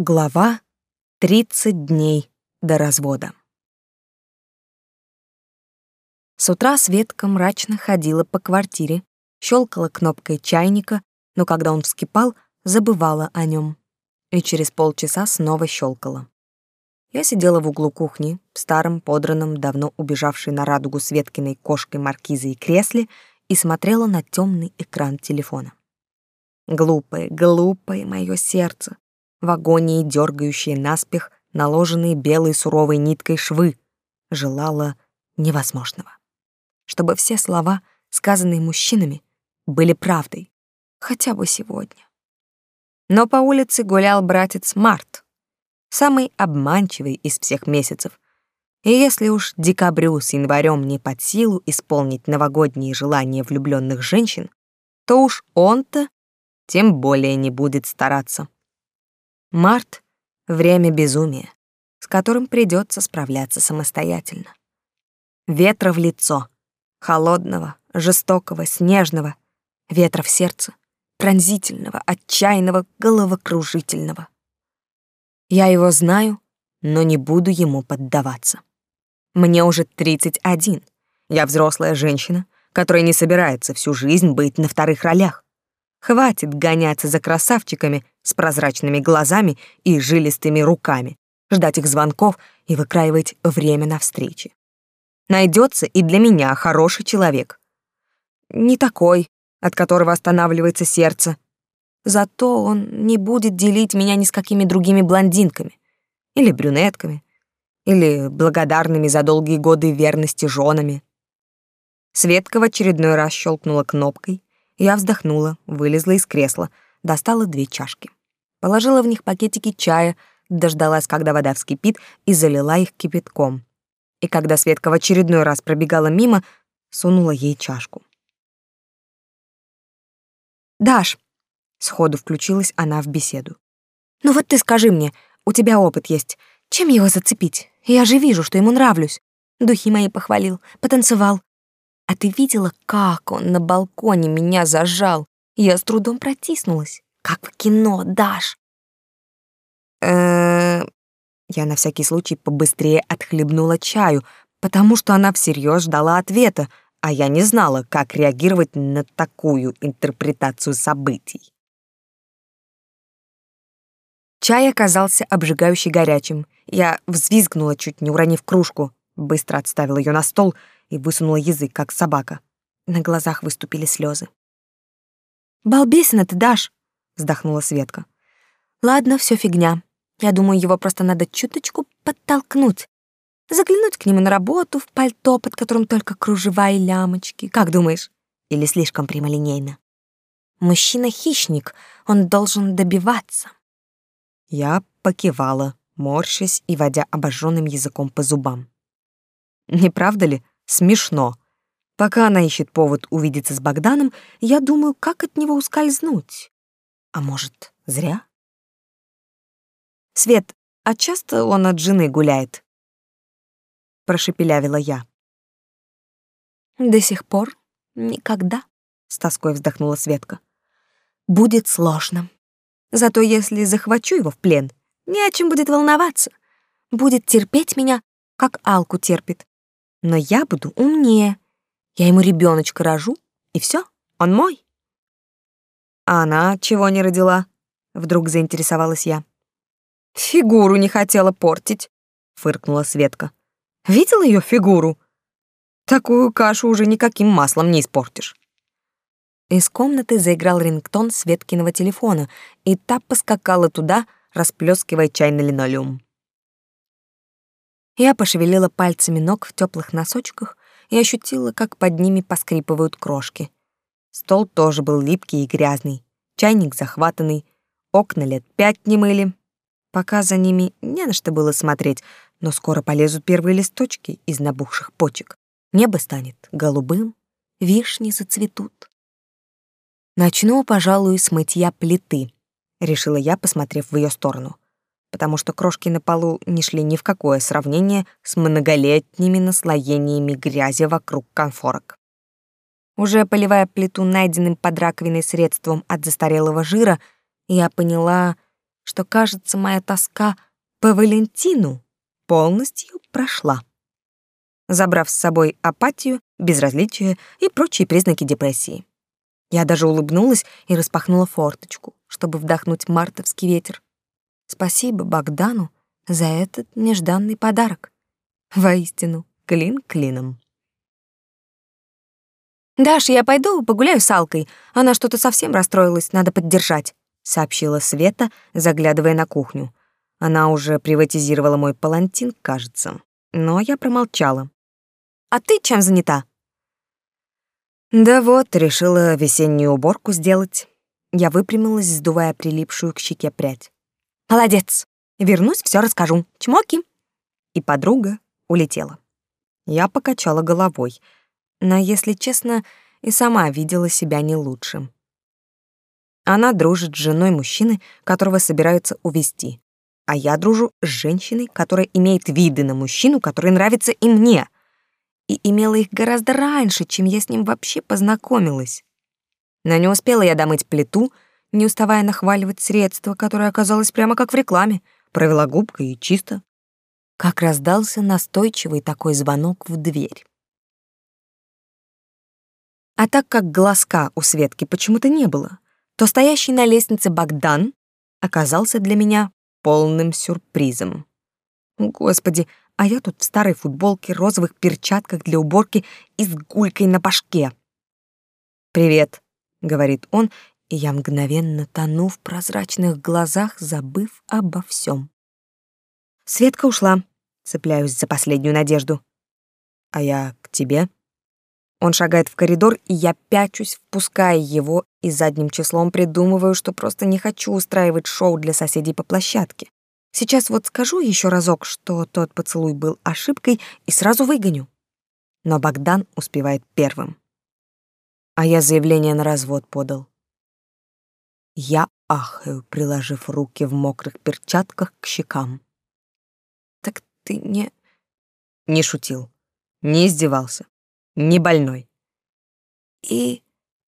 Глава 30 дней до развода. С утра Светка мрачно ходила по квартире, щелкала кнопкой чайника, но когда он вскипал, забывала о нем. И через полчаса снова щелкала. Я сидела в углу кухни, в старом, подранном, давно убежавшей на радугу Светкиной кошкой маркизы и кресле, и смотрела на темный экран телефона. Глупое, глупое мое сердце в агонии дергающие наспех наложенные белой суровой ниткой швы, желала невозможного. Чтобы все слова, сказанные мужчинами, были правдой, хотя бы сегодня. Но по улице гулял братец Март, самый обманчивый из всех месяцев. И если уж декабрю с январем не под силу исполнить новогодние желания влюбленных женщин, то уж он-то тем более не будет стараться. Март — время безумия, с которым придется справляться самостоятельно. Ветра в лицо, холодного, жестокого, снежного, ветра в сердце, пронзительного, отчаянного, головокружительного. Я его знаю, но не буду ему поддаваться. Мне уже 31. Я взрослая женщина, которая не собирается всю жизнь быть на вторых ролях. Хватит гоняться за красавчиками с прозрачными глазами и жилистыми руками, ждать их звонков и выкраивать время на встречи. Найдется и для меня хороший человек. Не такой, от которого останавливается сердце. Зато он не будет делить меня ни с какими другими блондинками или брюнетками, или благодарными за долгие годы верности женами. Светка в очередной раз щелкнула кнопкой, я вздохнула, вылезла из кресла, достала две чашки. Положила в них пакетики чая, дождалась, когда вода вскипит, и залила их кипятком. И когда Светка в очередной раз пробегала мимо, сунула ей чашку. «Даш!» — сходу включилась она в беседу. «Ну вот ты скажи мне, у тебя опыт есть. Чем его зацепить? Я же вижу, что ему нравлюсь. Духи мои похвалил, потанцевал. А ты видела, как он на балконе меня зажал? Я с трудом протиснулась. Как в кино, Даш. э Я на всякий случай побыстрее отхлебнула чаю, потому что она всерьез ждала ответа, а я не знала, как реагировать на такую интерпретацию событий. Чай оказался обжигающе горячим. Я взвизгнула, чуть не уронив кружку, быстро отставила ее на стол — и высунула язык, как собака. На глазах выступили слезы. «Балбесина ты, Даш!» — вздохнула Светка. «Ладно, все фигня. Я думаю, его просто надо чуточку подтолкнуть. Заглянуть к нему на работу в пальто, под которым только кружева и лямочки. Как думаешь? Или слишком прямолинейно? Мужчина-хищник, он должен добиваться». Я покивала, морщась и водя обожженным языком по зубам. Не правда ли, Смешно. Пока она ищет повод увидеться с Богданом, я думаю, как от него ускользнуть. А может, зря? Свет, а часто он от жены гуляет? Прошепелявила я. До сих пор никогда, с тоской вздохнула Светка. Будет сложно. Зато если захвачу его в плен, не о чем будет волноваться. Будет терпеть меня, как Алку терпит, но я буду умнее. Я ему ребеночка рожу, и все, он мой. А она чего не родила? Вдруг заинтересовалась я. Фигуру не хотела портить, фыркнула Светка. Видела ее фигуру? Такую кашу уже никаким маслом не испортишь. Из комнаты заиграл рингтон Светкиного телефона, и та поскакала туда, расплескивая чай на линолеум. Я пошевелила пальцами ног в теплых носочках и ощутила, как под ними поскрипывают крошки. Стол тоже был липкий и грязный, чайник захватанный, окна лет пять не мыли. Пока за ними не на что было смотреть, но скоро полезут первые листочки из набухших почек. Небо станет голубым, вишни зацветут. Начну, пожалуй, с мытья плиты, решила я, посмотрев в ее сторону потому что крошки на полу не шли ни в какое сравнение с многолетними наслоениями грязи вокруг конфорок. Уже поливая плиту найденным под раковиной средством от застарелого жира, я поняла, что, кажется, моя тоска по Валентину полностью прошла. Забрав с собой апатию, безразличие и прочие признаки депрессии. Я даже улыбнулась и распахнула форточку, чтобы вдохнуть мартовский ветер. Спасибо Богдану за этот нежданный подарок. Воистину, клин клином. «Даш, я пойду погуляю с Алкой. Она что-то совсем расстроилась, надо поддержать», — сообщила Света, заглядывая на кухню. Она уже приватизировала мой палантин, кажется. Но я промолчала. «А ты чем занята?» «Да вот, решила весеннюю уборку сделать». Я выпрямилась, сдувая прилипшую к щеке прядь. «Молодец! Вернусь, все расскажу. Чмоки!» И подруга улетела. Я покачала головой — но, если честно, и сама видела себя не лучшим. Она дружит с женой мужчины, которого собираются увести, а я дружу с женщиной, которая имеет виды на мужчину, который нравится и мне, и имела их гораздо раньше, чем я с ним вообще познакомилась. Но не успела я домыть плиту, не уставая нахваливать средство, которое оказалось прямо как в рекламе, провела губкой и чисто. Как раздался настойчивый такой звонок в дверь. А так как глазка у Светки почему-то не было, то стоящий на лестнице Богдан оказался для меня полным сюрпризом. Господи, а я тут в старой футболке, розовых перчатках для уборки и с гулькой на башке. «Привет», — говорит он, и я мгновенно тону в прозрачных глазах, забыв обо всем. Светка ушла, цепляюсь за последнюю надежду. «А я к тебе?» Он шагает в коридор, и я пячусь, впуская его и задним числом придумываю, что просто не хочу устраивать шоу для соседей по площадке. Сейчас вот скажу еще разок, что тот поцелуй был ошибкой, и сразу выгоню. Но Богдан успевает первым. А я заявление на развод подал. Я ахаю, приложив руки в мокрых перчатках к щекам. Так ты не... Не шутил, не издевался не больной. И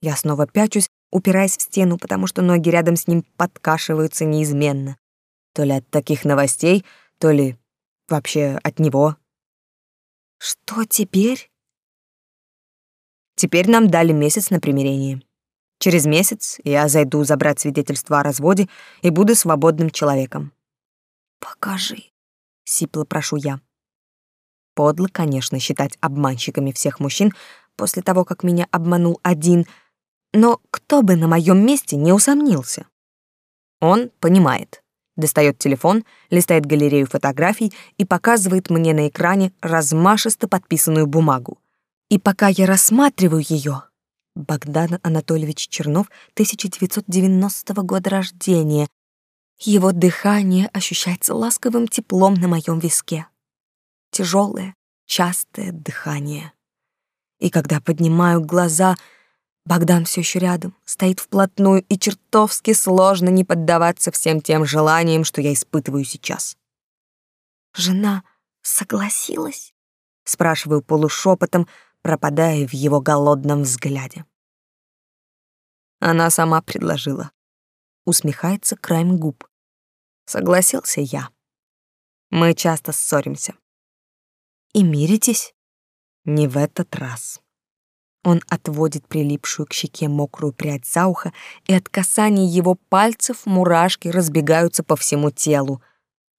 я снова пячусь, упираясь в стену, потому что ноги рядом с ним подкашиваются неизменно. То ли от таких новостей, то ли вообще от него. Что теперь? Теперь нам дали месяц на примирение. Через месяц я зайду забрать свидетельство о разводе и буду свободным человеком. Покажи, сипло прошу я. Подло, конечно, считать обманщиками всех мужчин после того, как меня обманул один, но кто бы на моем месте не усомнился. Он понимает. Достает телефон, листает галерею фотографий и показывает мне на экране размашисто подписанную бумагу. И пока я рассматриваю ее, Богдан Анатольевич Чернов, 1990 года рождения, его дыхание ощущается ласковым теплом на моем виске тяжелое, частое дыхание. И когда поднимаю глаза, Богдан все еще рядом, стоит вплотную, и чертовски сложно не поддаваться всем тем желаниям, что я испытываю сейчас. «Жена согласилась?» — спрашиваю полушепотом, пропадая в его голодном взгляде. Она сама предложила. Усмехается краем губ. Согласился я. Мы часто ссоримся и миритесь? Не в этот раз. Он отводит прилипшую к щеке мокрую прядь за ухо, и от касания его пальцев мурашки разбегаются по всему телу,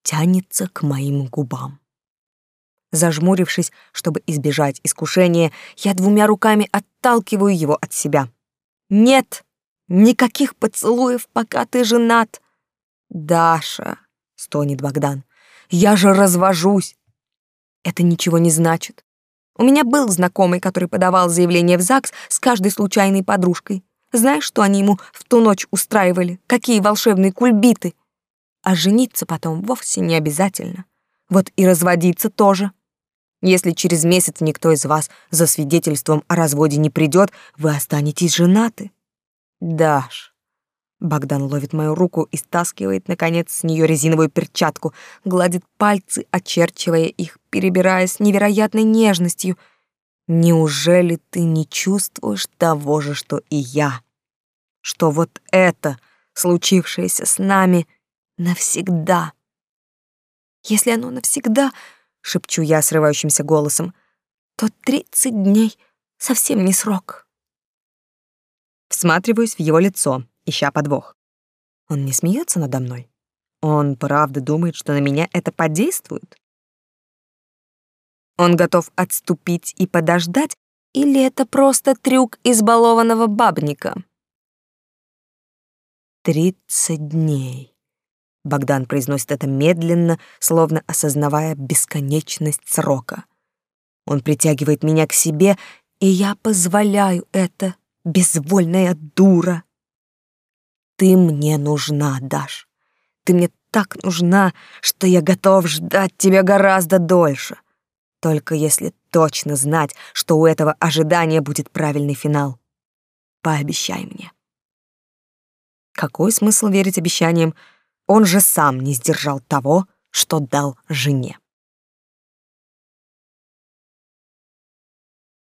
тянется к моим губам. Зажмурившись, чтобы избежать искушения, я двумя руками отталкиваю его от себя. «Нет! Никаких поцелуев, пока ты женат!» «Даша!» — стонет Богдан. «Я же развожусь! Это ничего не значит. У меня был знакомый, который подавал заявление в ЗАГС с каждой случайной подружкой. Знаешь, что они ему в ту ночь устраивали? Какие волшебные кульбиты! А жениться потом вовсе не обязательно. Вот и разводиться тоже. Если через месяц никто из вас за свидетельством о разводе не придет, вы останетесь женаты. Даш, Богдан ловит мою руку и стаскивает, наконец, с нее резиновую перчатку, гладит пальцы, очерчивая их, перебирая с невероятной нежностью. «Неужели ты не чувствуешь того же, что и я? Что вот это, случившееся с нами, навсегда. Если оно навсегда, шепчу я срывающимся голосом, то тридцать дней совсем не срок. Всматриваюсь в его лицо, ища подвох. Он не смеется надо мной. Он правда думает, что на меня это подействует? Он готов отступить и подождать, или это просто трюк избалованного бабника? Тридцать дней. Богдан произносит это медленно, словно осознавая бесконечность срока. Он притягивает меня к себе, и я позволяю это, безвольная дура. Ты мне нужна, Даш. Ты мне так нужна, что я готов ждать тебя гораздо дольше. Только если точно знать, что у этого ожидания будет правильный финал. Пообещай мне. Какой смысл верить обещаниям? Он же сам не сдержал того, что дал жене.